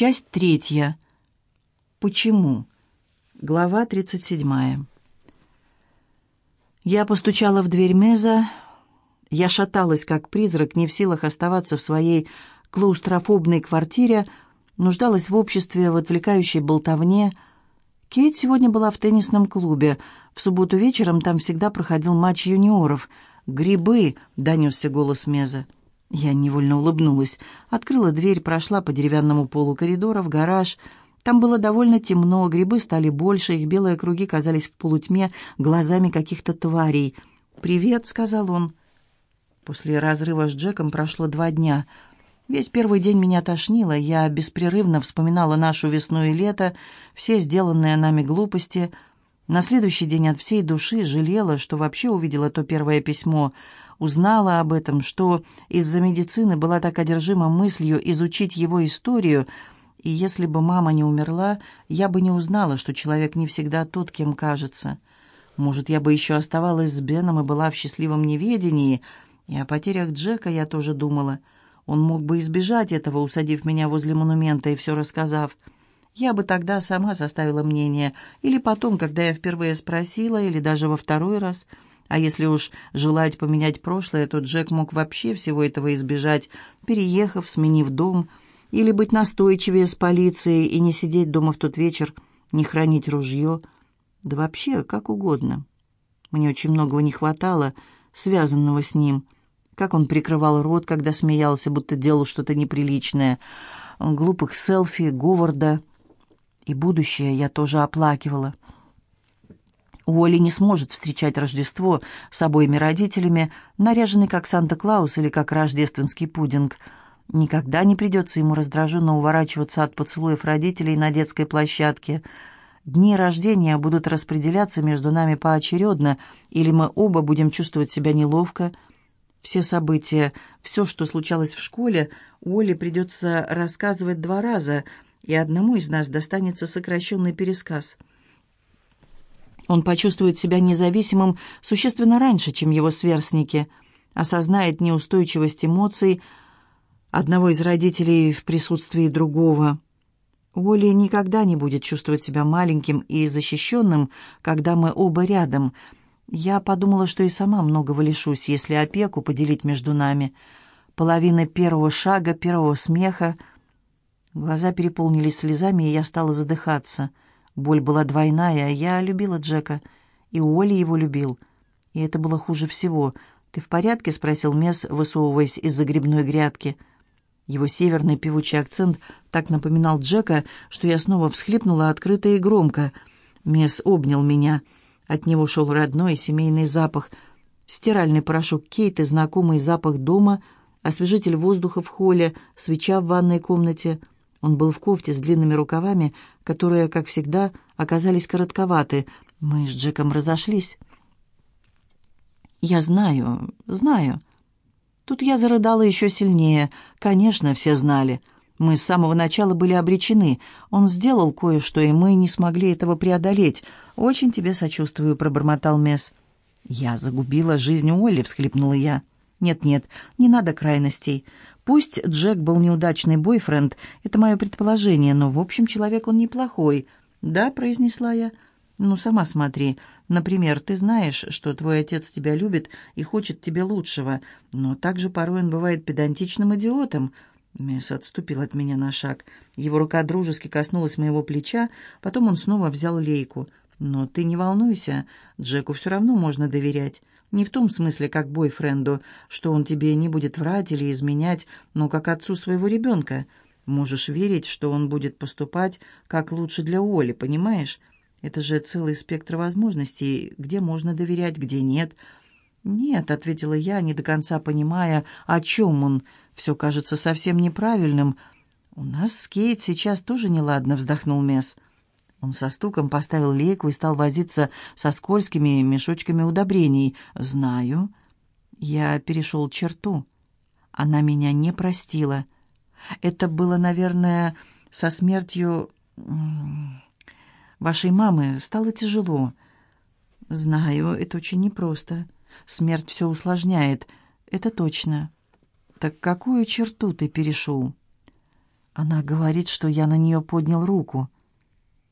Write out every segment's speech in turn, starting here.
Часть третья. Почему? Глава тридцать седьмая. Я постучала в дверь Меза. Я шаталась, как призрак, не в силах оставаться в своей клаустрофобной квартире, нуждалась в обществе, в отвлекающей болтовне. Кейт сегодня была в теннисном клубе. В субботу вечером там всегда проходил матч юниоров. «Грибы!» — донесся голос Меза. Я невольно улыбнулась, открыла дверь, прошла по деревянному полу коридора в гараж. Там было довольно темно, грибы стали больше, их белые круги казались в полутьме глазами каких-то тварей. «Привет», — сказал он. После разрыва с Джеком прошло два дня. Весь первый день меня тошнило, я беспрерывно вспоминала нашу весну и лето, все сделанные нами глупости. На следующий день от всей души жалела, что вообще увидела то первое письмо — узнала об этом, что из-за медицины была так одержима мыслью изучить его историю, и если бы мама не умерла, я бы не узнала, что человек не всегда тот, кем кажется. Может, я бы еще оставалась с Беном и была в счастливом неведении, и о потерях Джека я тоже думала. Он мог бы избежать этого, усадив меня возле монумента и все рассказав. Я бы тогда сама составила мнение, или потом, когда я впервые спросила, или даже во второй раз – а если уж желать поменять прошлое, то Джек мог вообще всего этого избежать, переехав, сменив дом, или быть настойчивее с полицией и не сидеть дома в тот вечер, не хранить ружье. Да вообще, как угодно. Мне очень многого не хватало, связанного с ним. Как он прикрывал рот, когда смеялся, будто делал что-то неприличное. Глупых селфи, Говарда. И будущее я тоже оплакивала. Уолли не сможет встречать Рождество с обоими родителями, наряженный как Санта-Клаус или как рождественский пудинг. Никогда не придется ему раздраженно уворачиваться от поцелуев родителей на детской площадке. Дни рождения будут распределяться между нами поочередно, или мы оба будем чувствовать себя неловко. Все события, все, что случалось в школе, Уолли придется рассказывать два раза, и одному из нас достанется сокращенный пересказ – он почувствует себя независимым существенно раньше, чем его сверстники, осознает неустойчивость эмоций одного из родителей в присутствии другого. Уолли никогда не будет чувствовать себя маленьким и защищенным, когда мы оба рядом. Я подумала, что и сама многого лишусь, если опеку поделить между нами. Половина первого шага, первого смеха. Глаза переполнились слезами, и я стала задыхаться — Боль была двойная, я любила Джека, и Уолли его любил. И это было хуже всего. «Ты в порядке?» — спросил Месс, высовываясь из-за грибной грядки. Его северный певучий акцент так напоминал Джека, что я снова всхлипнула открыто и громко. Месс обнял меня. От него шел родной семейный запах. Стиральный порошок Кейт и знакомый запах дома, освежитель воздуха в холле, свеча в ванной комнате — он был в кофте с длинными рукавами, которые, как всегда, оказались коротковаты. Мы с Джеком разошлись. «Я знаю, знаю». Тут я зарыдала еще сильнее. Конечно, все знали. Мы с самого начала были обречены. Он сделал кое-что, и мы не смогли этого преодолеть. «Очень тебе сочувствую», — пробормотал Месс. «Я загубила жизнь Олли», — всхлипнула я. «Нет-нет, не надо крайностей. Пусть Джек был неудачный бойфренд, это мое предположение, но, в общем, человек он неплохой. «Да», — произнесла я. «Ну, сама смотри. Например, ты знаешь, что твой отец тебя любит и хочет тебе лучшего, но также порой он бывает педантичным идиотом». Месс отступил от меня на шаг. Его рука дружески коснулась моего плеча, потом он снова взял лейку. «Но ты не волнуйся, Джеку все равно можно доверять. Не в том смысле, как бойфренду, что он тебе не будет врать или изменять, но как отцу своего ребенка. Можешь верить, что он будет поступать как лучше для Оли, понимаешь? Это же целый спектр возможностей, где можно доверять, где нет. «Нет», — ответила я, не до конца понимая, о чем он. «Все кажется совсем неправильным». «У нас с Кейт сейчас тоже неладно», — вздохнул Месс. Он со стуком поставил лейку и стал возиться со скользкими мешочками удобрений. «Знаю. Я перешел черту. Она меня не простила. Это было, наверное, со смертью вашей мамы. Стало тяжело. Знаю, это очень непросто. Смерть все усложняет. Это точно. Так какую черту ты перешел?» Она говорит, что я на нее поднял руку.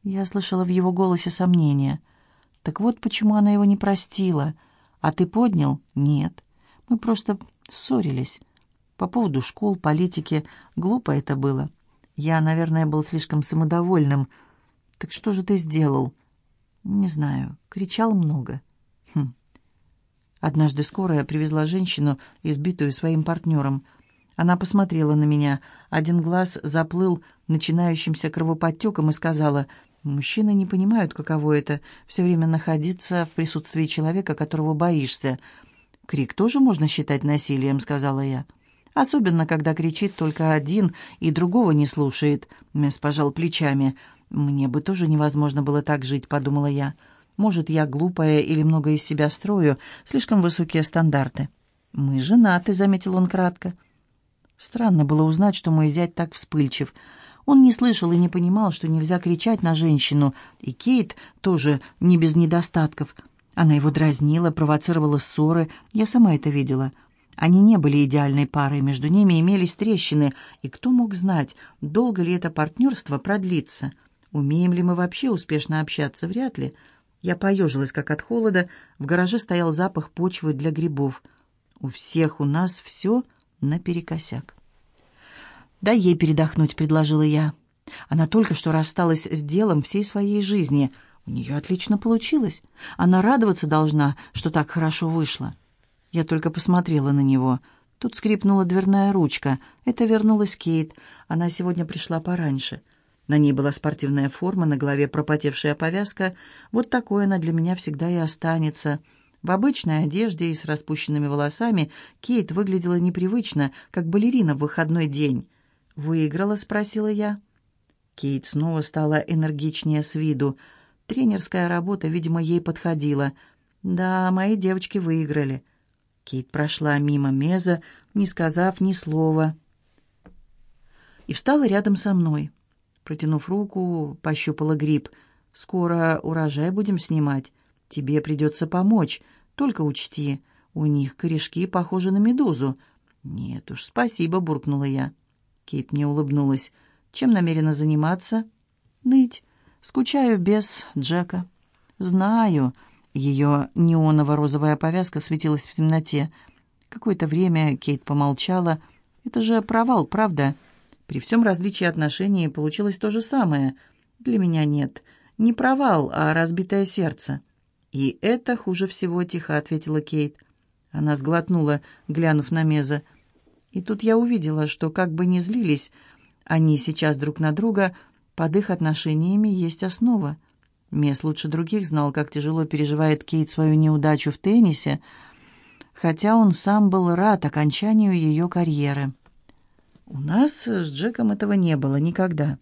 Я слышала в его голосе сомнение. Так вот почему она его не простила. А ты поднял? Нет. Мы просто ссорились. По поводу школ, политики. Глупо это было. Я, наверное, был слишком самодовольным. Так что же ты сделал? Не знаю. Кричал много. Хм. Однажды скорая привезла женщину, избитую своим партнером. Она посмотрела на меня. Один глаз заплыл начинающимся кровоподтеком и сказала, «Мужчины не понимают, каково это — все время находиться в присутствии человека, которого боишься». «Крик тоже можно считать насилием», — сказала я. «Особенно, когда кричит только один и другого не слушает», — Месс пожал плечами. «Мне бы тоже невозможно было так жить», — подумала я. «Может, я глупая или много из себя строю, слишком высокие стандарты». «Мы женаты», — заметил он кратко. Странно было узнать, что мой зять так вспыльчив. Он не слышал и не понимал, что нельзя кричать на женщину, и Кейт тоже не без недостатков. Она его дразнила, провоцировала ссоры, я сама это видела. Они не были идеальной парой, между ними имелись трещины, и кто мог знать, долго ли это партнерство продлится. Умеем ли мы вообще успешно общаться, вряд ли. Я поежилась, как от холода, в гараже стоял запах почвы для грибов. У всех у нас все наперекосяк. «Дай ей передохнуть», — предложила я. Она только что рассталась с делом всей своей жизни. У нее отлично получилось. Она радоваться должна, что так хорошо вышло. Я только посмотрела на него. Тут скрипнула дверная ручка. Это вернулась Кейт. Она сегодня пришла пораньше. На ней была спортивная форма, на голове пропотевшая повязка. Вот такой она для меня всегда и останется — в обычной одежде и с распущенными волосами Кейт выглядела непривычно, как балерина в выходной день. «Выиграла?» — спросила я. Кейт снова стала энергичнее с виду. Тренерская работа, видимо, ей подходила. «Да, мои девочки выиграли». Кейт прошла мимо Меза, не сказав ни слова. И встала рядом со мной. Протянув руку, пощупала гриб. «Скоро урожай будем снимать. Тебе придется помочь. Только учти, у них корешки похожи на медузу». «Нет уж, спасибо», — буркнула я. Кейт мне улыбнулась. «Чем намерена заниматься?» «Ныть. Скучаю без Джека». «Знаю». Ее неоново-розовая повязка светилась в темноте. Какое-то время Кейт помолчала. «Это же провал, правда?» При всем различии отношений получилось то же самое. Для меня нет. Не провал, а разбитое сердце. «И это хуже всего», — тихо ответила Кейт. Она сглотнула, глянув на Меза. И тут я увидела, что как бы ни злились они сейчас друг на друга, под их отношениями есть основа. Мес лучше других знал, как тяжело переживает Кейт свою неудачу в теннисе, хотя он сам был рад окончанию ее карьеры. У нас с Джеком этого не было никогда.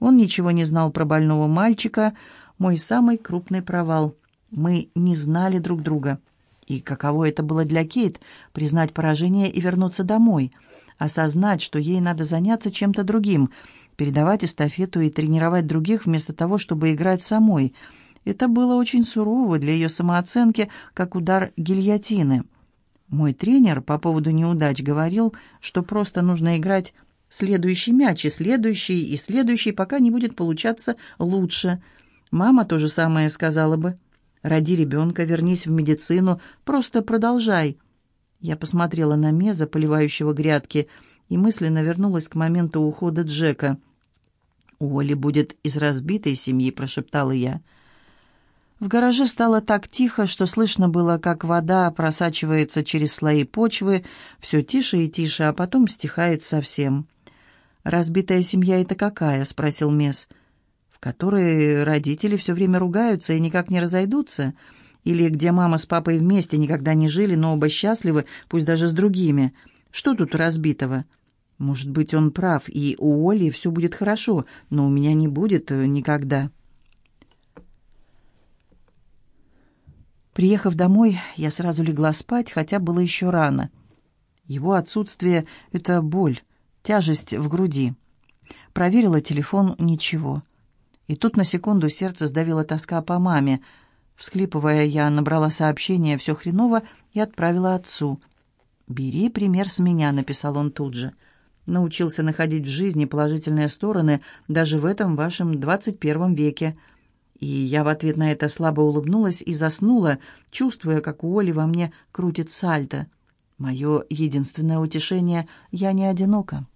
Он ничего не знал про больного мальчика, мой самый крупный провал — мы не знали друг друга. И каково это было для Кейт признать поражение и вернуться домой, осознать, что ей надо заняться чем-то другим, передавать эстафету и тренировать других вместо того, чтобы играть самой. Это было очень сурово для ее самооценки, как удар гильотины. Мой тренер по поводу неудач говорил, что просто нужно играть следующий мяч, и следующий, и следующий, пока не будет получаться лучше. Мама то же самое сказала бы. Роди ребенка, вернись в медицину, просто продолжай». Я посмотрела на Меза, поливающего грядки, и мысленно вернулась к моменту ухода Джека. «Уолли будет из разбитой семьи», — прошептала я. В гараже стало так тихо, что слышно было, как вода просачивается через слои почвы, все тише и тише, а потом стихает совсем. «Разбитая семья — это какая?» — спросил. «Мес» в которой родители все время ругаются и никак не разойдутся, или где мама с папой вместе никогда не жили, но оба счастливы, пусть даже с другими. Что тут разбитого? Может быть, он прав, и у Оли все будет хорошо, но у меня не будет э, никогда. Приехав домой, я сразу легла спать, хотя было еще рано. Его отсутствие — это боль, тяжесть в груди. Проверила телефон — ничего. И тут на секунду сердце сдавило тоска по маме. Всхлипывая, я набрала сообщение «все хреново» и отправила отцу. «Бери пример с меня», — написал он тут же. научился находить в жизни положительные стороны даже в этом вашем двадцать первом веке. И я в ответ на это слабо улыбнулась и заснула, чувствуя, как у Оли во мне крутит сальто. Мое единственное утешение — я не одинока.